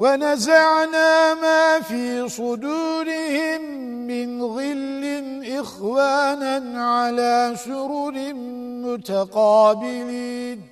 ونزعنا ما في صدورهم من غل إخوانا على سرر متقابلين.